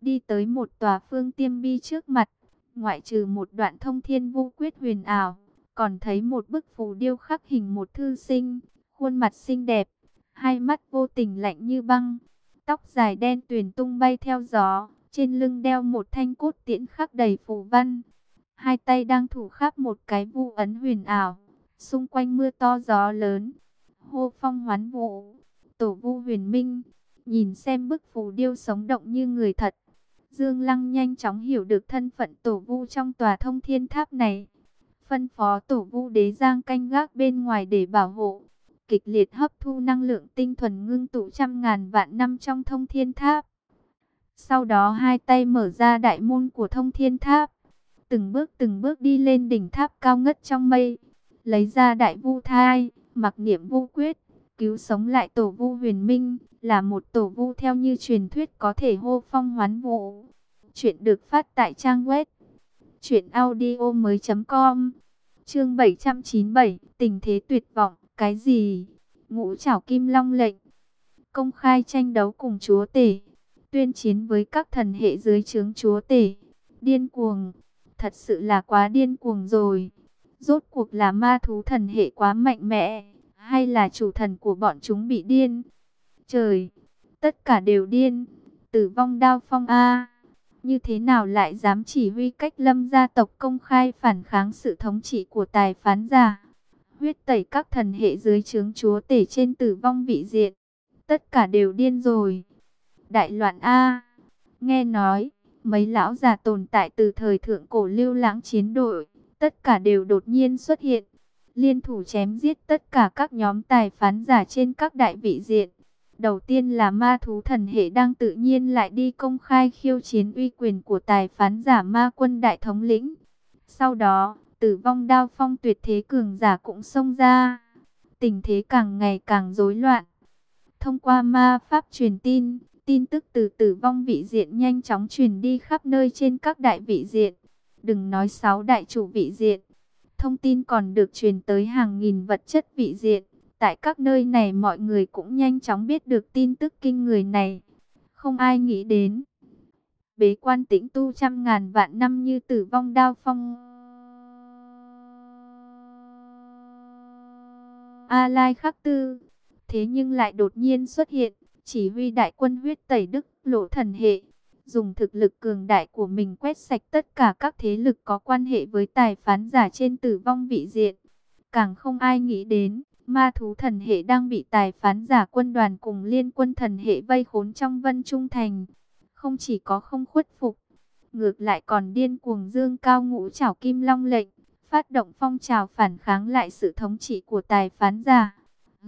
Đi tới một tòa phương tiêm bi trước mặt, ngoại trừ một đoạn thông thiên vu quyết huyền ảo, còn thấy một bức phù điêu khắc hình một thư sinh, khuôn mặt xinh đẹp, hai mắt vô tình lạnh như băng, tóc dài đen tuyền tung bay theo gió, trên lưng đeo một thanh cốt tiễn khắc đầy phù văn hai tay đang thủ khắp một cái vu ấn huyền ảo, xung quanh mưa to gió lớn, hô phong hoán vũ, tổ vu huyền minh, nhìn xem bức phù điêu sống động như người thật. Dương Lăng nhanh chóng hiểu được thân phận tổ vu trong tòa thông thiên tháp này. Phân phó tổ vu đế giang canh gác bên ngoài để bảo hộ. Kịch liệt hấp thu năng lượng tinh thuần ngưng tụ trăm ngàn vạn năm trong thông thiên tháp. Sau đó hai tay mở ra đại môn của thông thiên tháp từng bước từng bước đi lên đỉnh tháp cao ngất trong mây, lấy ra đại vu thai, mặc niệm vu quyết, cứu sống lại tổ vu huyền minh, là một tổ vu theo như truyền thuyết có thể hô phong hoán vũ. Chuyện được phát tại trang web truyệnaudiomoi.com. Chương 797, tình thế tuyệt vọng, cái gì? Ngũ Trảo Kim Long lệnh. Công khai tranh đấu cùng chúa tể, tuyên chiến với các thần hệ dưới trướng chúa tể. Điên cuồng, thật sự là quá điên cuồng rồi. Rốt cuộc là ma thú thần hệ quá mạnh mẽ, hay là chủ thần của bọn chúng bị điên? Trời, tất cả đều điên. Tử vong đao phong A. Như thế nào lại dám chỉ huy cách lâm gia tộc công khai phản kháng sự thống trị của tài phán giả? Huyết tẩy các thần hệ dưới trướng chúa tể trên tử vong vị diện. Tất cả đều điên rồi. Đại loạn A. Nghe nói, Mấy lão già tồn tại từ thời thượng cổ lưu lãng chiến đội, tất cả đều đột nhiên xuất hiện. Liên thủ chém giết tất cả các nhóm tài phán giả trên các đại vị diện. Đầu tiên là ma thú thần hệ đang tự nhiên lại đi công khai khiêu chiến uy quyền của tài phán giả ma quân đại thống lĩnh. Sau đó, tử vong đao phong tuyệt thế cường giả cũng xông ra. Tình thế càng ngày càng rối loạn. Thông qua ma pháp truyền tin, Tin tức từ tử vong vị diện nhanh chóng truyền đi khắp nơi trên các đại vị diện. Đừng nói sáu đại chủ vị diện. Thông tin còn được truyền tới hàng nghìn vật chất vị diện. Tại các nơi này mọi người cũng nhanh chóng biết được tin tức kinh người này. Không ai nghĩ đến. Bế quan tĩnh tu trăm ngàn vạn năm như tử vong đao phong. A Lai khắc tư. Thế nhưng lại đột nhiên xuất hiện chỉ huy đại quân huyết tẩy đức lộ thần hệ, dùng thực lực cường đại của mình quét sạch tất cả các thế lực có quan hệ với tài phán giả trên tử vong vị diện. Càng không ai nghĩ đến, ma thú thần hệ đang bị tài phán giả quân đoàn cùng liên quân thần hệ vây khốn trong vân trung thành. Không chỉ có không khuất phục, ngược lại còn điên cuồng dương cao ngũ chảo kim long lệnh, phát động phong trào phản kháng lại sự thống trị của tài phán giả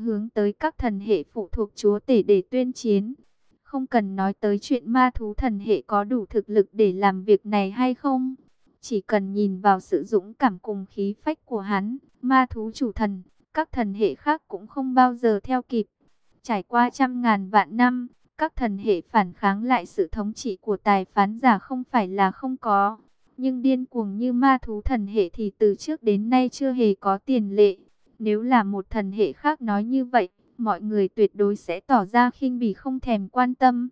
hướng tới các thần hệ phụ thuộc chúa tể để tuyên chiến. Không cần nói tới chuyện ma thú thần hệ có đủ thực lực để làm việc này hay không. Chỉ cần nhìn vào sự dũng cảm cùng khí phách của hắn, ma thú chủ thần, các thần hệ khác cũng không bao giờ theo kịp. Trải qua trăm ngàn vạn năm, các thần hệ phản kháng lại sự thống trị của tài phán giả không phải là không có. Nhưng điên cuồng như ma thú thần hệ thì từ trước đến nay chưa hề có tiền lệ. Nếu là một thần hệ khác nói như vậy, mọi người tuyệt đối sẽ tỏ ra khinh bỉ không thèm quan tâm.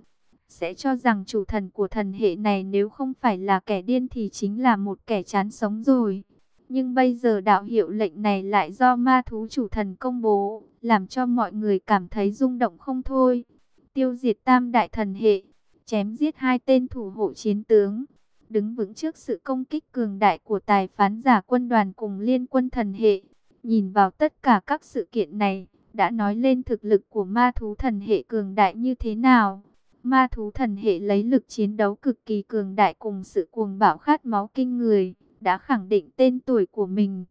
Sẽ cho rằng chủ thần của thần hệ này nếu không phải là kẻ điên thì chính là một kẻ chán sống rồi. Nhưng bây giờ đạo hiệu lệnh này lại do ma thú chủ thần công bố, làm cho mọi người cảm thấy rung động không thôi. Tiêu diệt tam đại thần hệ, chém giết hai tên thủ hộ chiến tướng, đứng vững trước sự công kích cường đại của tài phán giả quân đoàn cùng liên quân thần hệ. Nhìn vào tất cả các sự kiện này, đã nói lên thực lực của ma thú thần hệ cường đại như thế nào. Ma thú thần hệ lấy lực chiến đấu cực kỳ cường đại cùng sự cuồng bạo khát máu kinh người, đã khẳng định tên tuổi của mình.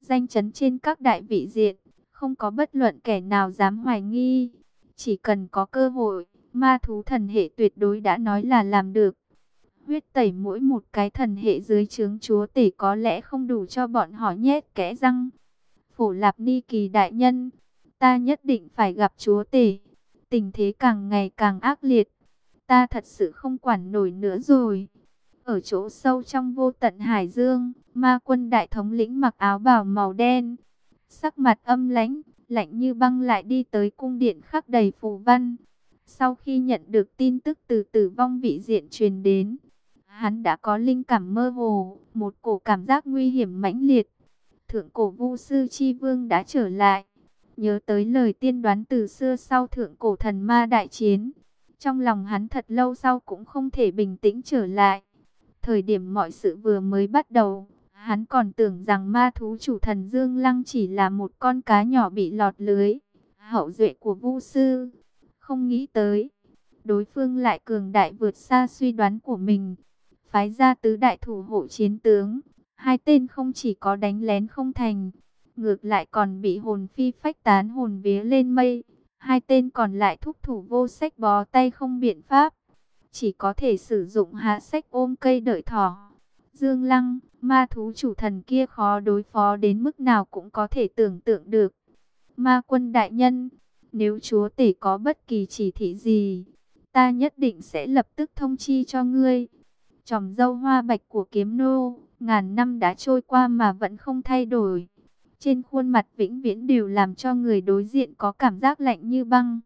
Danh chấn trên các đại vị diện, không có bất luận kẻ nào dám hoài nghi. Chỉ cần có cơ hội, ma thú thần hệ tuyệt đối đã nói là làm được. Huyết tẩy mỗi một cái thần hệ dưới trướng chúa tể có lẽ không đủ cho bọn họ nhét kẽ răng. Phổ Lạp Ni Kỳ đại nhân, ta nhất định phải gặp chúa tể. Tình thế càng ngày càng ác liệt, ta thật sự không quản nổi nữa rồi. Ở chỗ sâu trong vô tận Hải Dương, ma quân đại thống lĩnh mặc áo bào màu đen, sắc mặt âm lãnh, lạnh như băng lại đi tới cung điện khắc đầy phù văn. Sau khi nhận được tin tức từ tử vong vị diện truyền đến, hắn đã có linh cảm mơ hồ, một cổ cảm giác nguy hiểm mãnh liệt. Thượng cổ vu sư chi vương đã trở lại, nhớ tới lời tiên đoán từ xưa sau thượng cổ thần ma đại chiến. Trong lòng hắn thật lâu sau cũng không thể bình tĩnh trở lại. Thời điểm mọi sự vừa mới bắt đầu, hắn còn tưởng rằng ma thú chủ thần Dương Lăng chỉ là một con cá nhỏ bị lọt lưới, hậu duệ của Vu sư. Không nghĩ tới, đối phương lại cường đại vượt xa suy đoán của mình. Phái ra tứ đại thủ hộ chiến tướng, hai tên không chỉ có đánh lén không thành, ngược lại còn bị hồn phi phách tán hồn vía lên mây. Hai tên còn lại thúc thủ vô sách bó tay không biện pháp chỉ có thể sử dụng hạ sách ôm cây đợi thỏ. Dương Lăng, ma thú chủ thần kia khó đối phó đến mức nào cũng có thể tưởng tượng được. Ma quân đại nhân, nếu chúa tể có bất kỳ chỉ thị gì, ta nhất định sẽ lập tức thông chi cho ngươi. Chòm dâu hoa bạch của kiếm nô, ngàn năm đã trôi qua mà vẫn không thay đổi. Trên khuôn mặt vĩnh viễn đều làm cho người đối diện có cảm giác lạnh như băng.